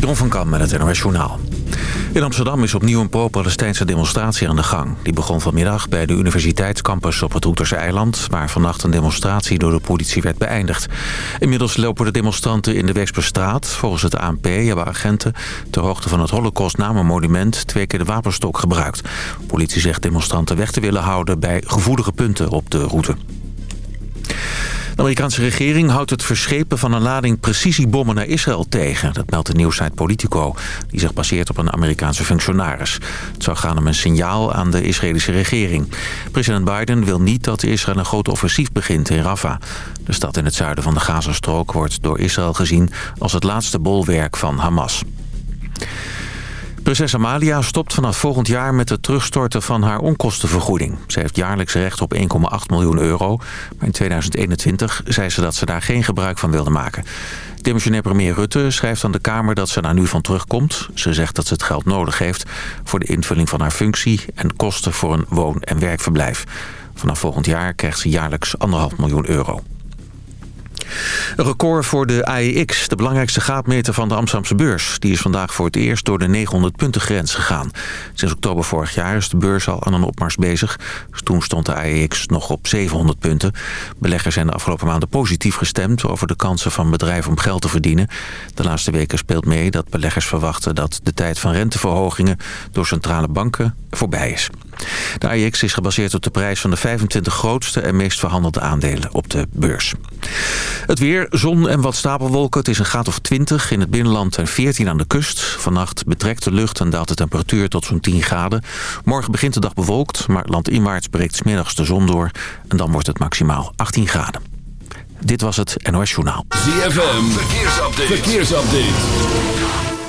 Jon van Kam met het NOS Journaal. In Amsterdam is opnieuw een pro-Palestijnse demonstratie aan de gang. Die begon vanmiddag bij de universiteitscampus op het Hoeterse eiland... waar vannacht een demonstratie door de politie werd beëindigd. Inmiddels lopen de demonstranten in de Weksperstraat. Volgens het ANP hebben agenten ter hoogte van het Holocaust-namenmonument... twee keer de wapenstok gebruikt. politie zegt demonstranten weg te willen houden bij gevoelige punten op de route. De Amerikaanse regering houdt het verschepen van een lading precisiebommen naar Israël tegen. Dat meldt de nieuwsite Politico, die zich baseert op een Amerikaanse functionaris. Het zou gaan om een signaal aan de Israëlische regering. President Biden wil niet dat Israël een groot offensief begint in Rafah. De stad in het zuiden van de Gazastrook wordt door Israël gezien als het laatste bolwerk van Hamas. Prinses Amalia stopt vanaf volgend jaar met het terugstorten van haar onkostenvergoeding. Ze heeft jaarlijks recht op 1,8 miljoen euro. Maar in 2021 zei ze dat ze daar geen gebruik van wilde maken. Demissionair premier Rutte schrijft aan de Kamer dat ze daar nu van terugkomt. Ze zegt dat ze het geld nodig heeft voor de invulling van haar functie... en kosten voor een woon- en werkverblijf. Vanaf volgend jaar krijgt ze jaarlijks 1,5 miljoen euro. Een record voor de AEX, de belangrijkste gaatmeter van de Amsterdamse beurs. Die is vandaag voor het eerst door de 900 punten grens gegaan. Sinds oktober vorig jaar is de beurs al aan een opmars bezig. toen stond de AEX nog op 700 punten. Beleggers zijn de afgelopen maanden positief gestemd... over de kansen van bedrijven om geld te verdienen. De laatste weken speelt mee dat beleggers verwachten... dat de tijd van renteverhogingen door centrale banken voorbij is. De AEX is gebaseerd op de prijs van de 25 grootste en meest verhandelde aandelen op de beurs. Het weer, zon en wat stapelwolken. Het is een graad of 20 in het binnenland en 14 aan de kust. Vannacht betrekt de lucht en daalt de temperatuur tot zo'n 10 graden. Morgen begint de dag bewolkt, maar landinwaarts breekt smiddags de zon door. En dan wordt het maximaal 18 graden. Dit was het NOS Journaal. ZFM, verkeersupdate. verkeersupdate.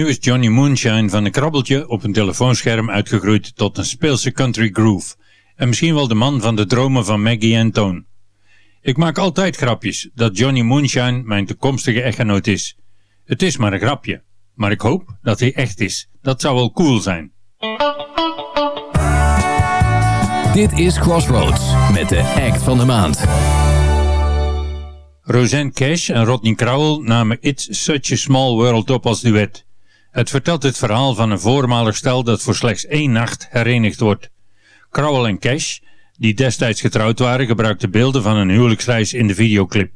Nu is Johnny Moonshine van een krabbeltje op een telefoonscherm uitgegroeid tot een speelse country groove. En misschien wel de man van de dromen van Maggie en Tone. Ik maak altijd grapjes dat Johnny Moonshine mijn toekomstige echtgenoot is. Het is maar een grapje. Maar ik hoop dat hij echt is. Dat zou wel cool zijn. Dit is Crossroads met de act van de maand. Roseanne Cash en Rodney Crowell namen It's Such a Small World op als duet. Het vertelt het verhaal van een voormalig stel dat voor slechts één nacht herenigd wordt. Crowell en Cash, die destijds getrouwd waren, gebruikten beelden van een huwelijksreis in de videoclip.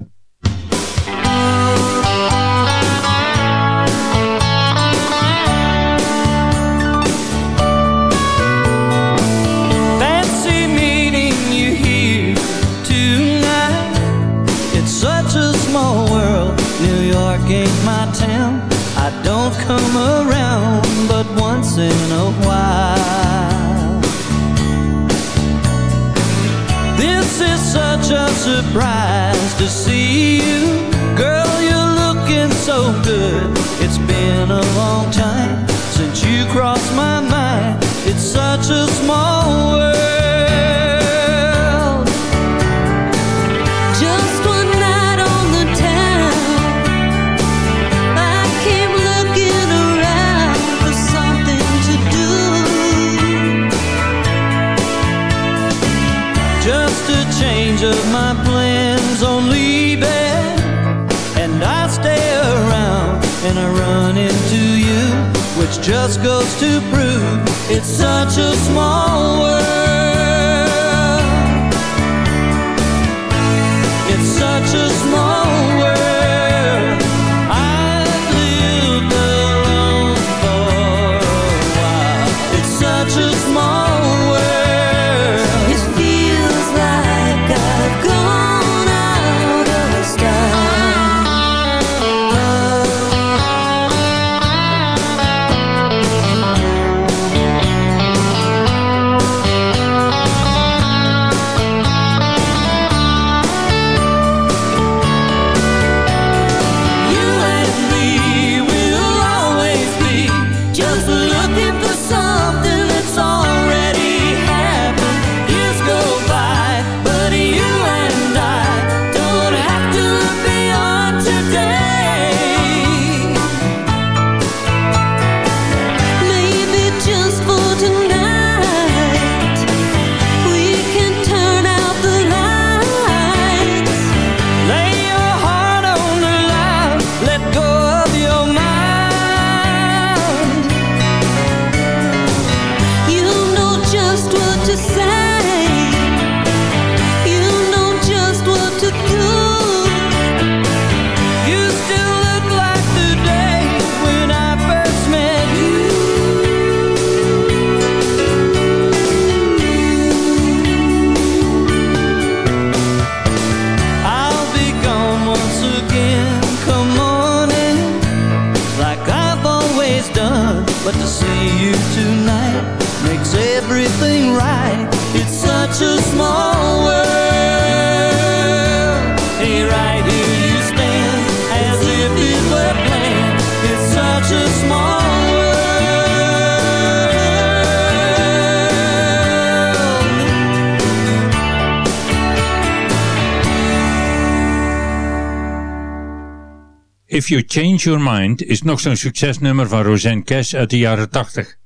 Such a surprise to see you. Girl, you're looking so good. It's been a long time since you crossed my mind. It's such a small world. Just a change of my plans on leaving And I stay around and I run into you Which just goes to prove it's such a small world always done But to see you tonight Makes everything right. It's such a small world If You Change Your Mind is nog zo'n succesnummer van Roseanne Cash uit de jaren 80.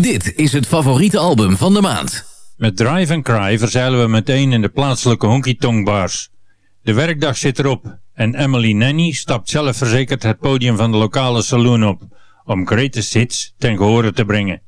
Dit is het favoriete album van de maand. Met Drive and Cry verzeilen we meteen in de plaatselijke honky-tonk bars. De werkdag zit erop en Emily Nanny stapt zelfverzekerd het podium van de lokale saloon op om greatest hits ten gehore te brengen.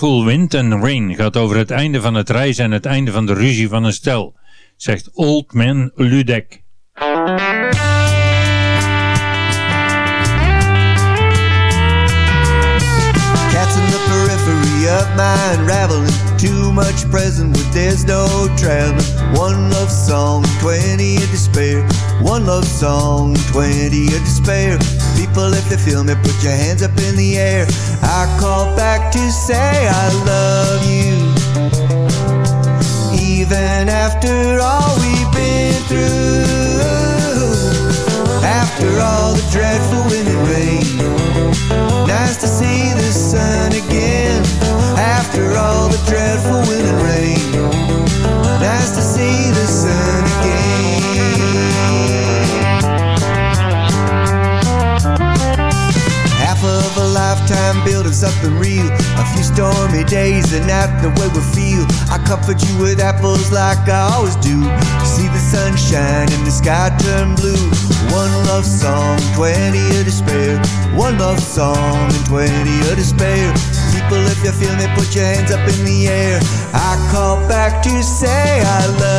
Full Wind and Rain gaat over het einde van het reizen en het einde van de ruzie van een stel, zegt Old Man Ludek. Cats in the periphery of my unraveling Too much present, but there's no drowning. One love song, twenty of despair. One love song, twenty of despair. People, if they feel me, put your hands up in the air. I call back to say I love you. Even after all we've been through, after all the dreadful winter rain dreadful when it. Nice to see the sun. Something real. A few stormy days and not the way we feel. I comfort you with apples like I always do. See the sunshine and the sky turn blue. One love song, 20 of despair. One love song and 20 of despair. People, if you feel me, put your hands up in the air. I call back to say I love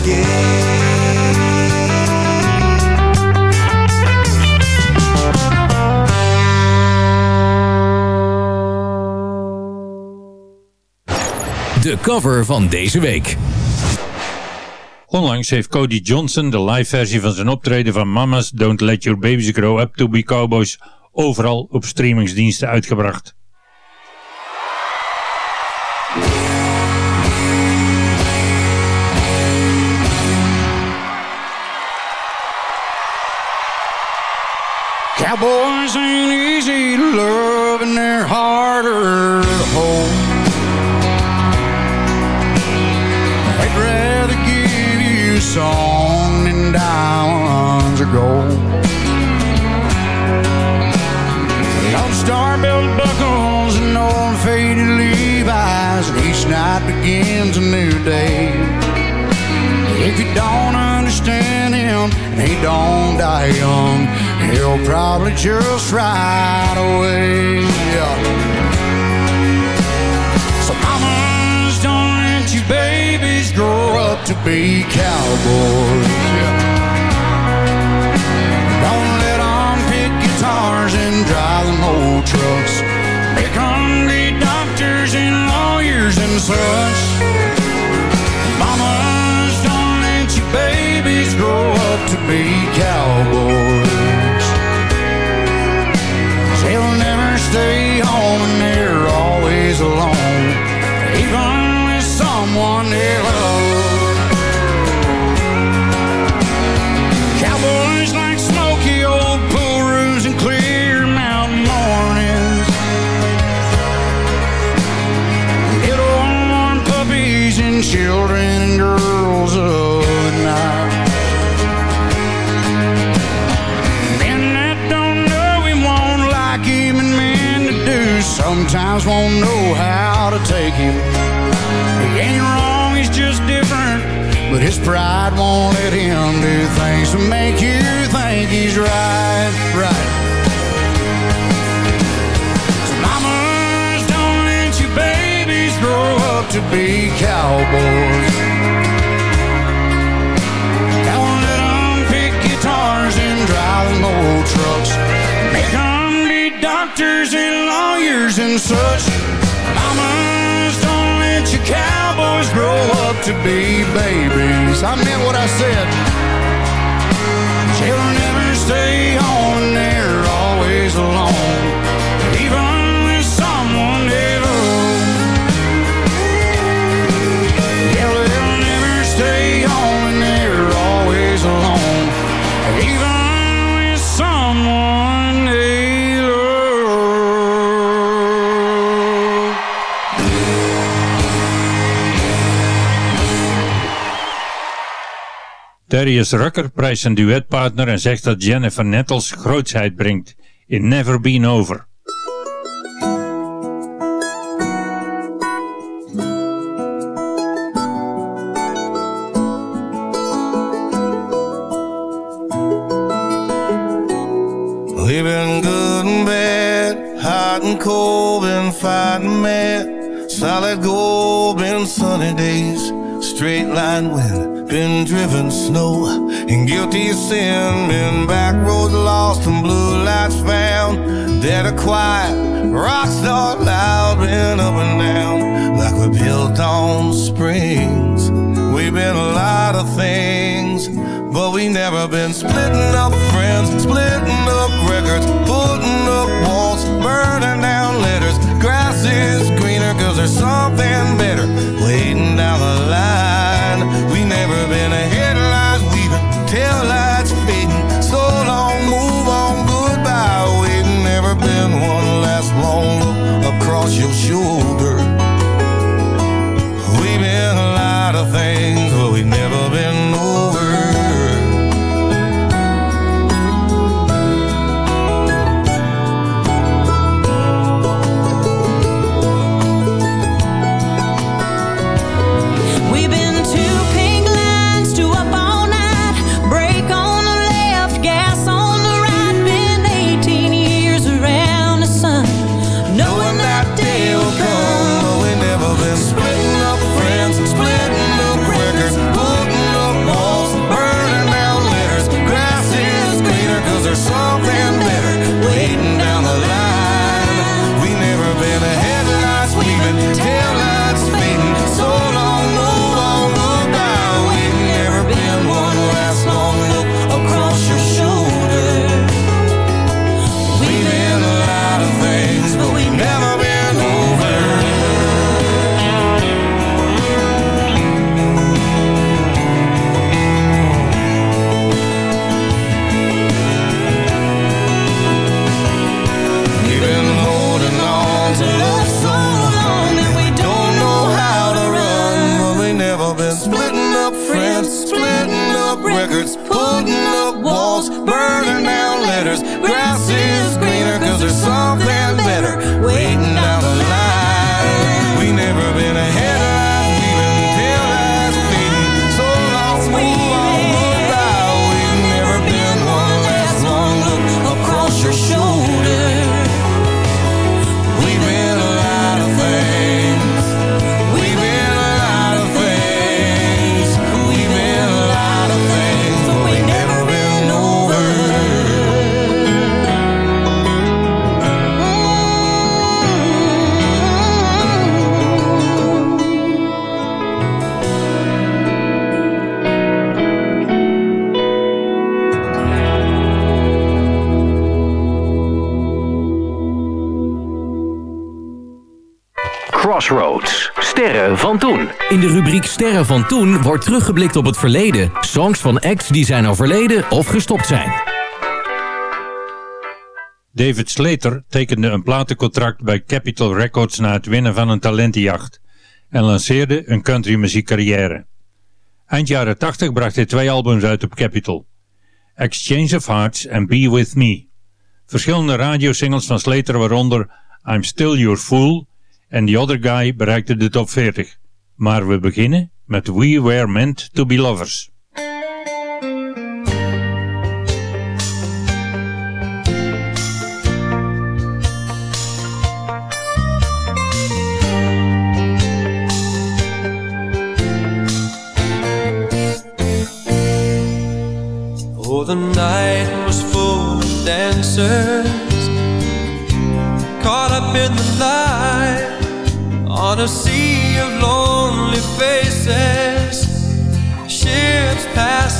De cover van deze week. Onlangs heeft Cody Johnson de live versie van zijn optreden van Mama's Don't Let Your Babies Grow Up To Be Cowboys overal op streamingsdiensten uitgebracht. They're harder to hold. They'd rather give you song than diamonds or gold. Lone star belt buckles and old faded Levi's, and each night begins a new day. If you don't understand him and he don't die young, he'll probably just ride away. So mamas, don't let you babies grow up to be cowboys. Don't let them pick guitars and drive them old trucks. Them be doctors and lawyers and such. Doctors and lawyers and such. Mamas, don't let your cowboys grow up to be babies. I meant what I said. They'll never stay home Darius Rucker prijst zijn duetpartner en zegt dat Jennifer Nettles grootsheid brengt in Never Been Over. We've been good and bad, hot and cold, been fighting mad. Solid gold, been sunny days, straight line wind, been driven snow. And guilty sin, been back roads lost and blue lights found. Dead or quiet, rock star loud, been up and down like we're built on springs. We've been a lot of things, but we never been splitting up friends, splitting up records, putting up walls, burning down letters. Grass is greener cause there's something better waiting down the line. chiu-chiu sterren van toen wordt teruggeblikt op het verleden. Songs van acts die zijn overleden of gestopt zijn. David Slater tekende een platencontract bij Capitol Records na het winnen van een talentenjacht en lanceerde een countrymuziekcarrière. Eind jaren 80 bracht hij twee albums uit op Capitol. Exchange of Hearts en Be With Me. Verschillende radiosingles van Slater waaronder I'm Still Your Fool en The Other Guy bereikten de top 40. Maar we beginnen met We Were Meant to Be Lovers.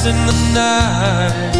in the night.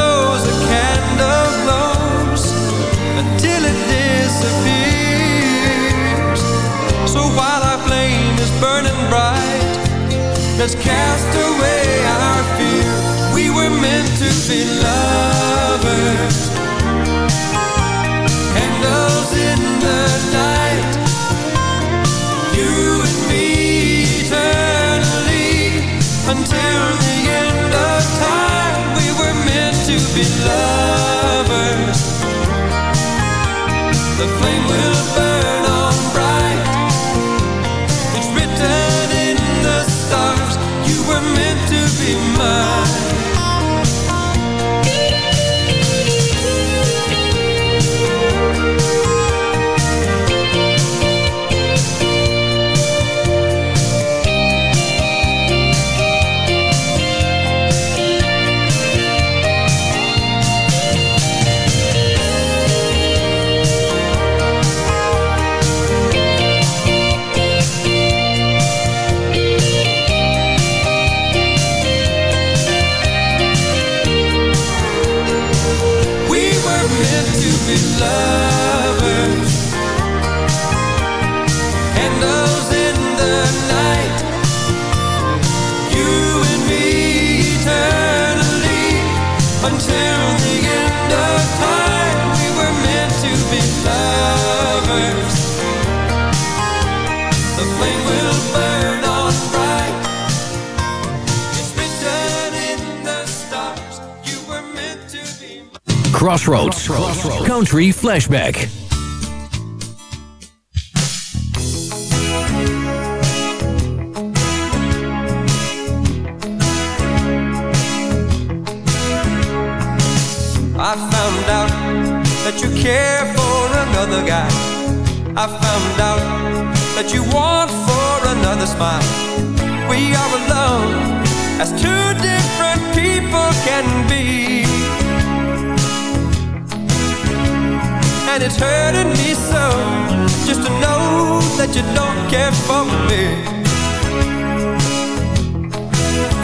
that's Crossroads. Country Flashback. I found out that you care for another guy. I found out that you want for another smile. We are alone as two different people can be. And it's hurting me so just to know that you don't care for me.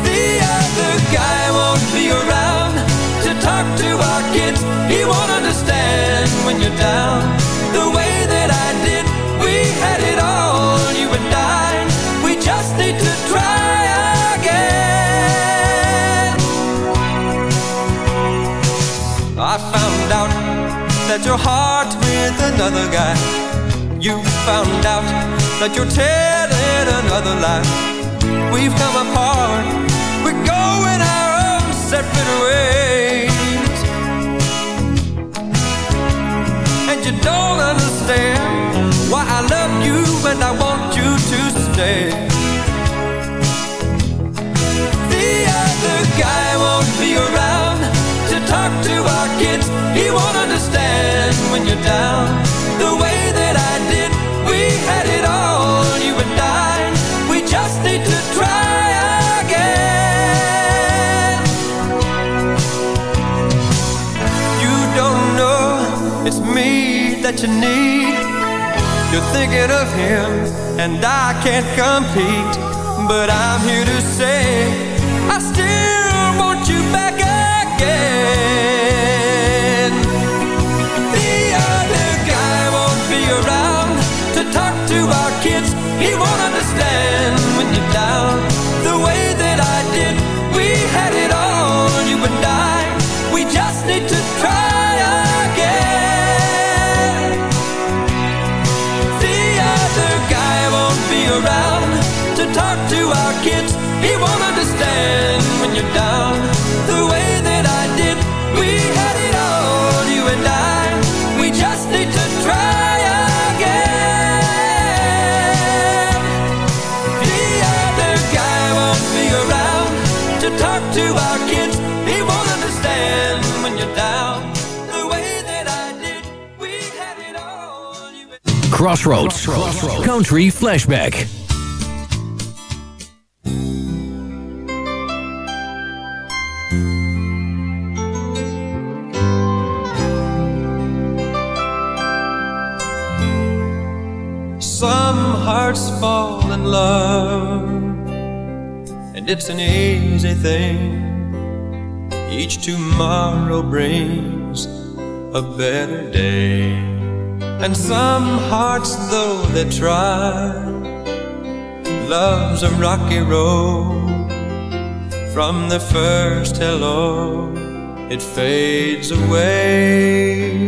The other guy won't be around to talk to our kids. He won't understand when you're down the way that I did. We had it all, you and I. We just need to try that your heart with another guy. You found out that you're telling another lie. We've come apart. We're going our own separate ways. And you don't understand why I love you and I want you to stay. The other guy won't be around when you're down the way that I did. We had it all, you and I. We just need to try again. You don't know it's me that you need. You're thinking of him, and I can't compete. But I'm here to say, kids. He won't understand when you're down the way that I did. We had it all, you and I. We just need to try again. The other guy won't be around to talk to our kids. He won't understand when you're down the way that I did. We had it all. You Crossroads. Country Flashback. Love, and it's an easy thing. Each tomorrow brings a better day. And some hearts, though they try, love's a rocky road. From the first hello, it fades away.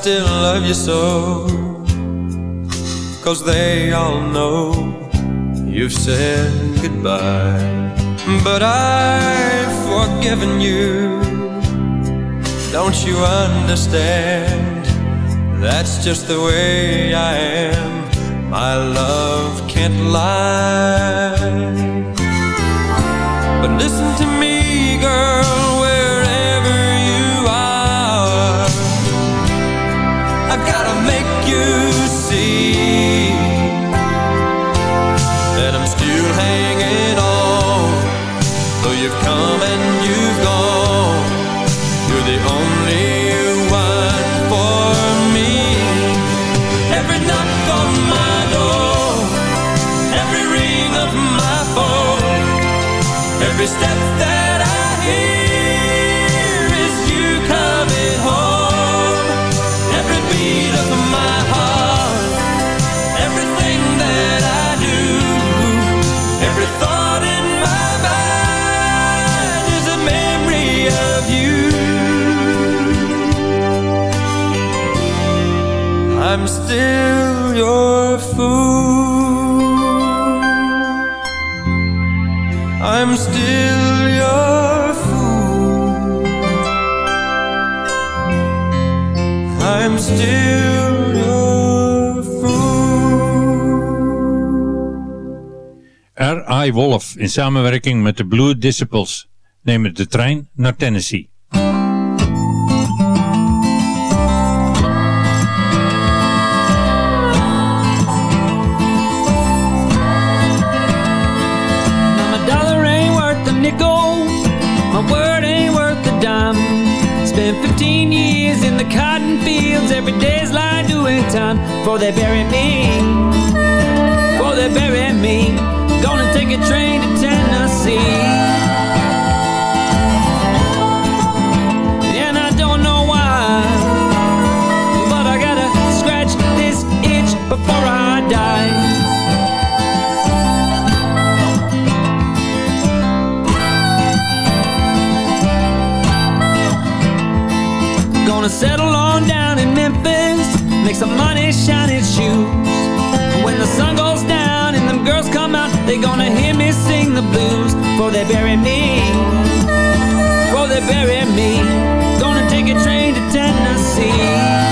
still love you so. Cause they all know you've said goodbye. But I've forgiven you. Don't you understand? That's just the way I am. My love can't lie. But listen to me, Wolf in samenwerking met de Blue Disciples nemen de trein naar Tennessee. Spent 15 years in the cotton fields. Every day's like doing time. Before they bury me. Gonna hear me sing the blues before they bury me. Before they bury me, gonna take a train to Tennessee.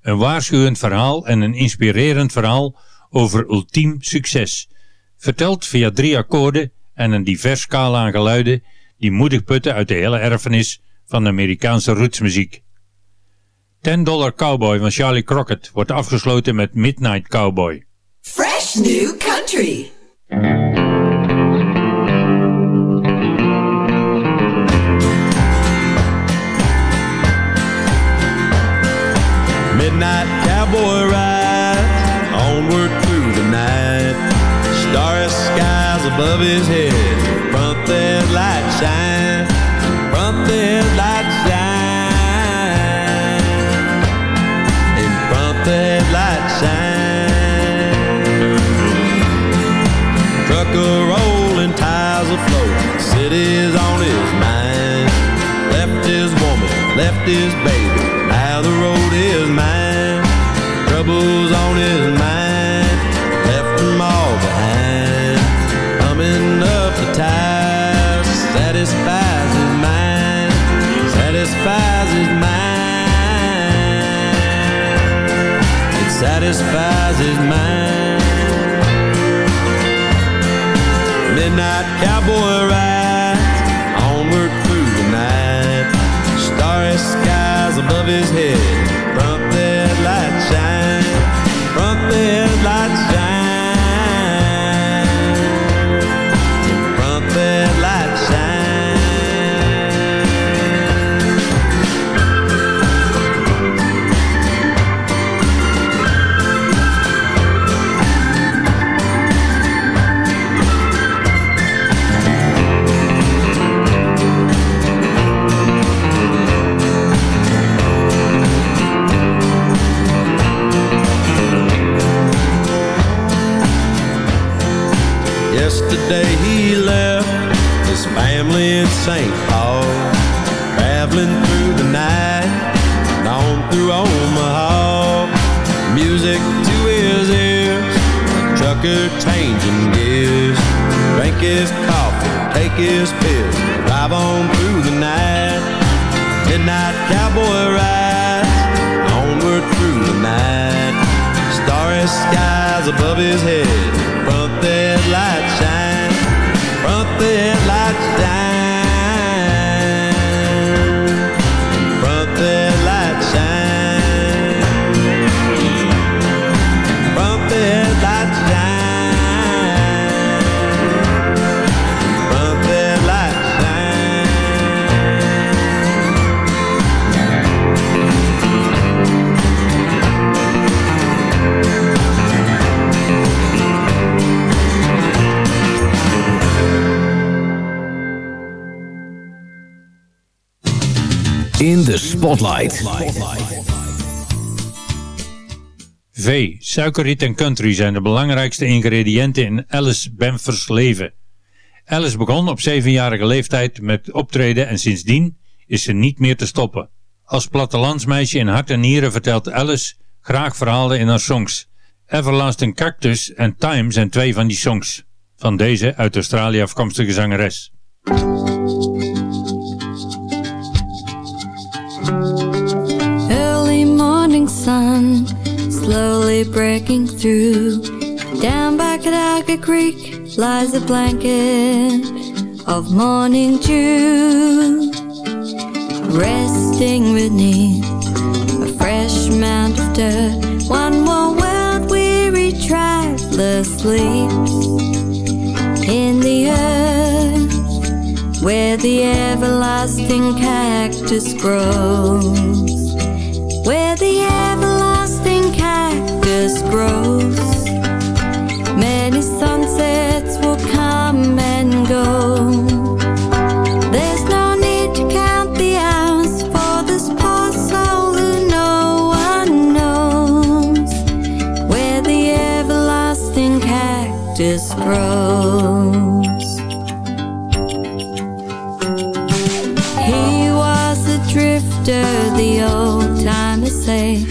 Een waarschuwend verhaal en een inspirerend verhaal over ultiem succes. Verteld via drie akkoorden en een divers scala aan geluiden die moedig putten uit de hele erfenis van de Amerikaanse rootsmuziek. 10 Dollar Cowboy van Charlie Crockett wordt afgesloten met Midnight Cowboy. Fresh new country. cowboy ride. Onward through the night. Starry skies above his head. Front that light shine. Front that light shine. In front that light shine. Truck a rolling, tires afloat City's on his mind. Left his woman, left his baby. Cowboy St. Paul, traveling through the night, on through Omaha. Music to his ears, trucker changing gears, drink his coffee, take his pills, drive on through the night. Midnight cowboy ride, onward through the night. Starry skies above his head, front there light shine, front there In de Spotlight. V, suikerriet en country zijn de belangrijkste ingrediënten in Alice Bamford's leven. Alice begon op zevenjarige leeftijd met optreden en sindsdien is ze niet meer te stoppen. Als plattelandsmeisje in hart en nieren vertelt Alice graag verhalen in haar songs. Everlasting Cactus en Time zijn twee van die songs. Van deze uit Australië afkomstige zangeres. Sun slowly breaking through. Down by Cadaga Creek lies a blanket of morning dew. Resting beneath a fresh mound of dirt. One more world weary traveler sleeps in the earth where the everlasting cactus grows where the cactus grows. Many sunsets will come and go. There's no need to count the hours for this poor soul who no one knows where the everlasting cactus grows. He was a drifter, the old timers say,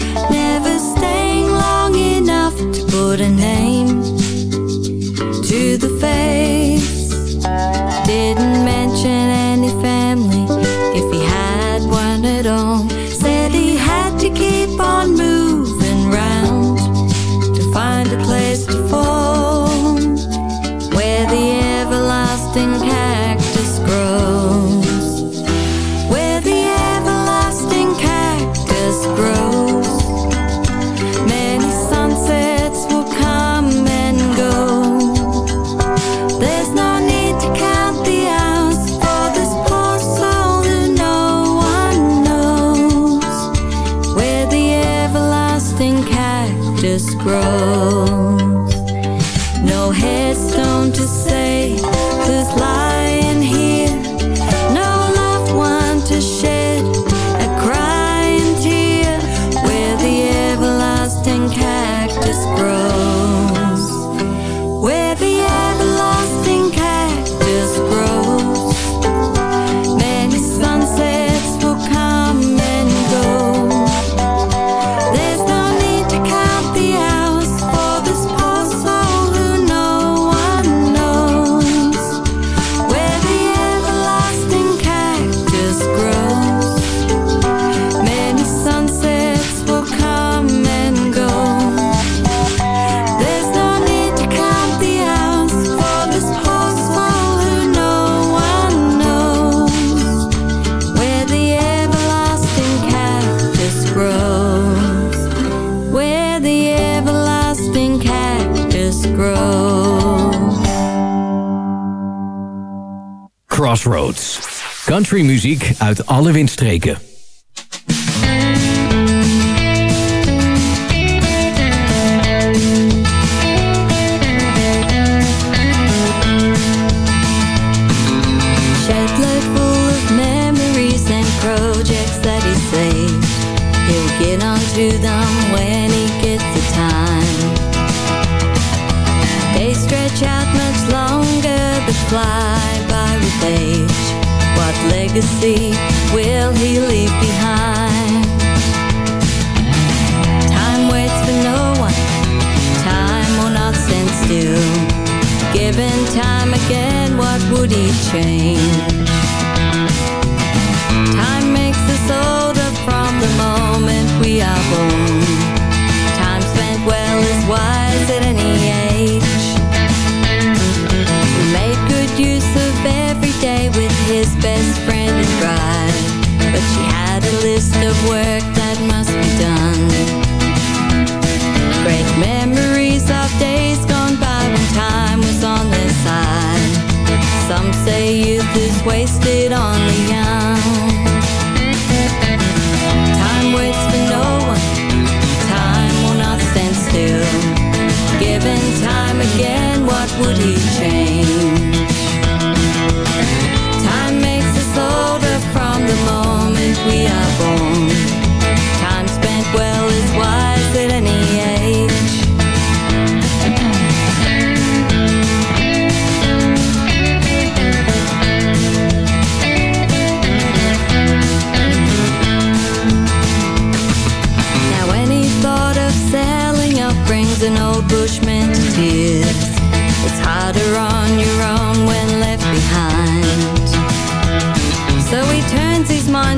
Country muziek uit alle windstreken.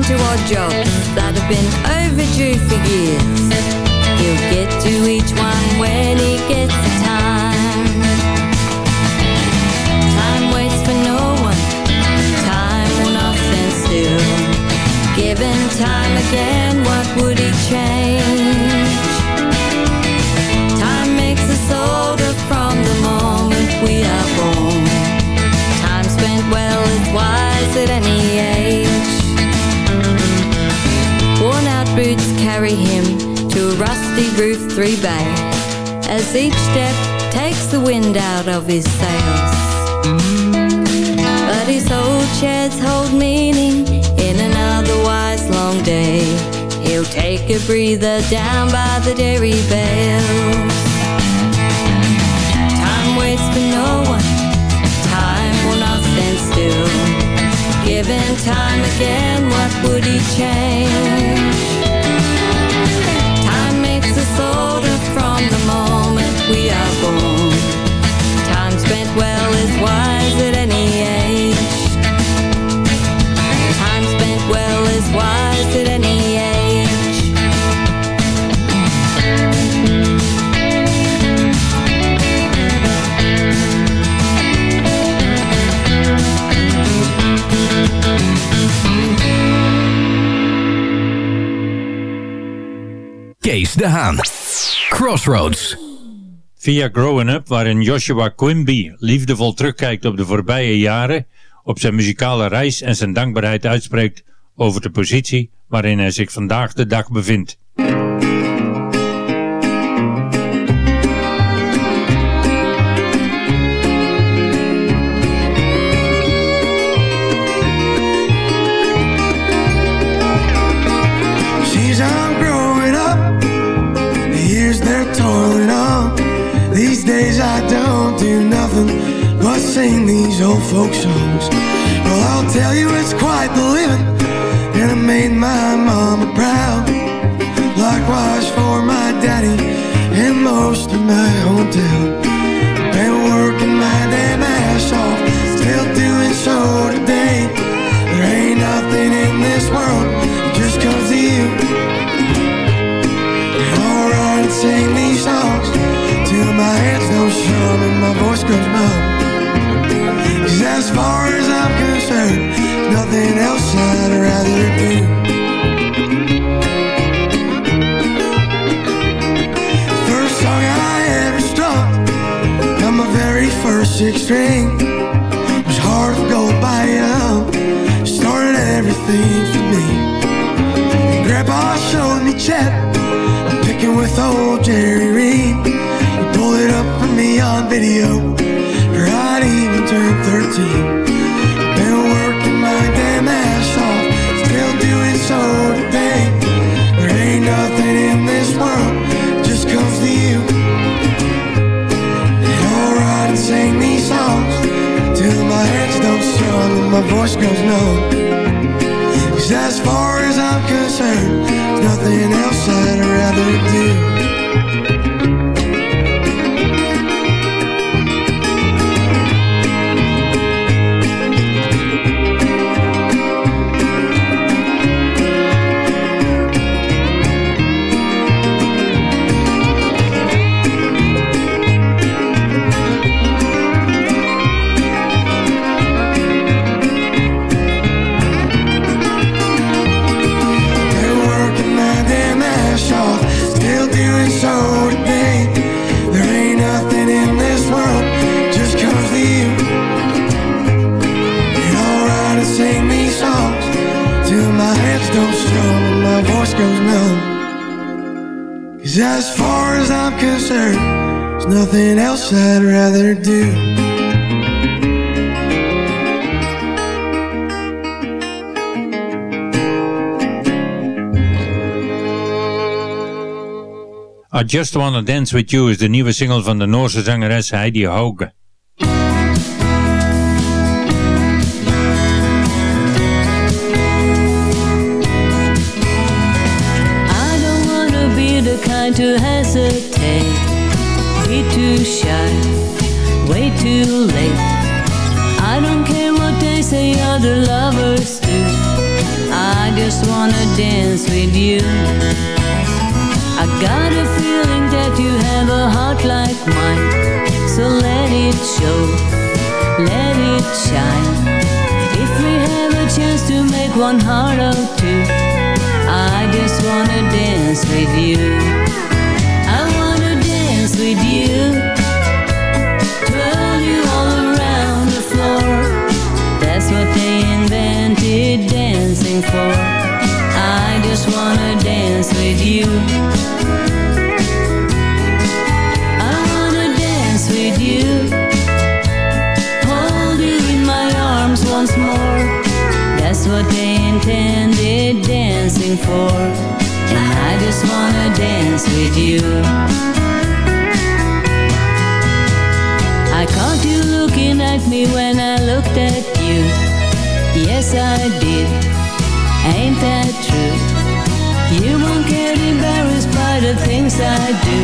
Mind toward jobs that have been overdue for years. He'll get to each one when he gets the time. Time waits for no one. Time will not stand still. Given time again, what would he change? Time makes us older from the moment we are born. Time spent well is wise at any Boots carry him to a rusty roof three bay. As each step takes the wind out of his sails. But his old sheds hold meaning in an otherwise long day. He'll take a breather down by the dairy bales. Time waits for no one. Time will not stand still. Given time again, what would he change? De Haan. Crossroads. Via Growing Up, waarin Joshua Quimby liefdevol terugkijkt op de voorbije jaren, op zijn muzikale reis en zijn dankbaarheid uitspreekt over de positie waarin hij zich vandaag de dag bevindt. Sing these old folk songs. Well, I'll tell you it's quite the living, and it made my mama proud. Likewise for my daddy and most of my hometown. Been working my damn ass off, still doing so today. There ain't nothing in this world just comes to you. I'll run and sing these songs till my head's no shum and my voice goes numb. Cause as far as I'm concerned Nothing else I'd rather do. First song I ever struck On my very first six string. Was hard to go by young Started everything for me. Grandpa showed me Chet Picking with old Jerry Reed. He pulled it up for me on video. Turned 13. Been working my damn ass off. Still doing so today. There ain't nothing in this world just comes to you. And I'll write and sing these songs till my hands don't strong and my voice goes numb. Cause as far as I'm concerned, there's nothing else I'd rather do. As far as I'm concerned, there's nothing else I'd rather do. I Just Wanna Dance With You is de nieuwe single van de Noorse zangeres Heidi Hauge. Be to hesitate. Be too shy, way too late. I don't care what they say other lovers do. I just wanna dance with you. I got a feeling that you have a heart like mine. So let it show, let it shine. If we have a chance to make one heart of two. I just wanna dance with you. I wanna dance with you. Twirl you all around the floor. That's what they invented dancing for. I just wanna dance with you. I wanna dance with you. Hold you in my arms once more. That's what they intended dancing for. And I just wanna dance with you. I caught you looking at me when I looked at you. Yes, I did. Ain't that true? You won't get embarrassed by the things I do.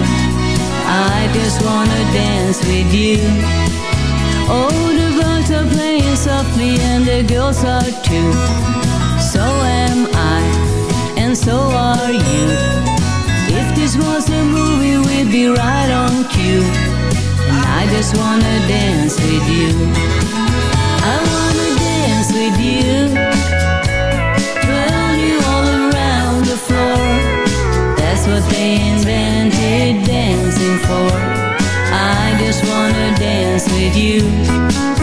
I just wanna dance with you. Oh, the birds are playing softly and the girls are too. So am I, and so are you. If this was a movie, we'd be right on cue. And I just wanna dance with you. I wanna dance with you. Twirl you all around the floor. That's what they invented dancing for. I just wanna dance with you.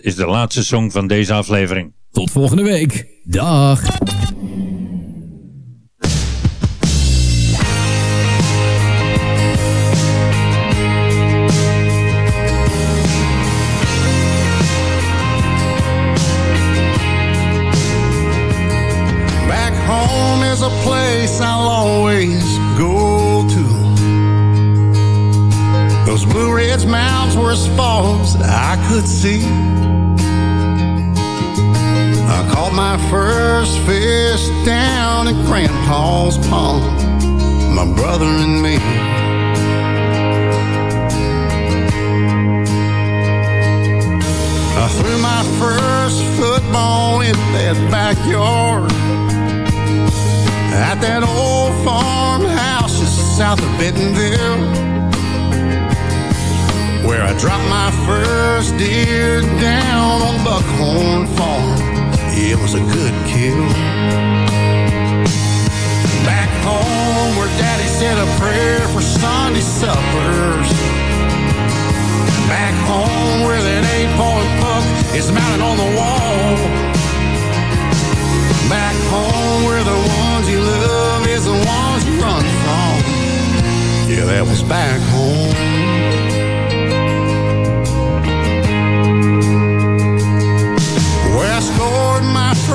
Is de laatste song van deze aflevering. Tot volgende week. Dag. Those Blue Ridge Mountains were as far as I could see. I caught my first fish down at Grandpa's pond, my brother and me. I threw my first football in that backyard at that old farmhouse just south of Bentonville, where I dropped my first deer down on Buckhorn Farm. It was a good kill. Back home where Daddy said a prayer for Sunday suppers. Back home where that eight-point buck is mounted on the wall. Back home where the ones you love is the ones you run from. Yeah, that was back home.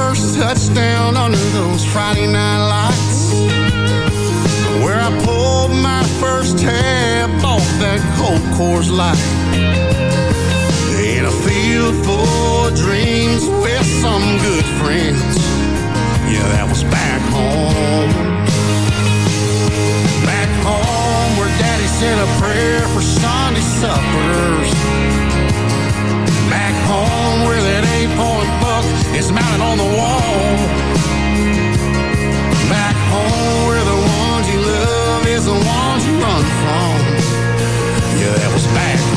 First touchdown under those Friday night lights. Where I pulled my first tab off that cold Coors Light. In a field full of dreams with some good friends. Yeah, that was back home. Back home where Daddy said a prayer for Sunday suppers. Back home where that eight-point buck is mounted on the wall. Back home where the ones you love is the ones you run from. Yeah, that was. Back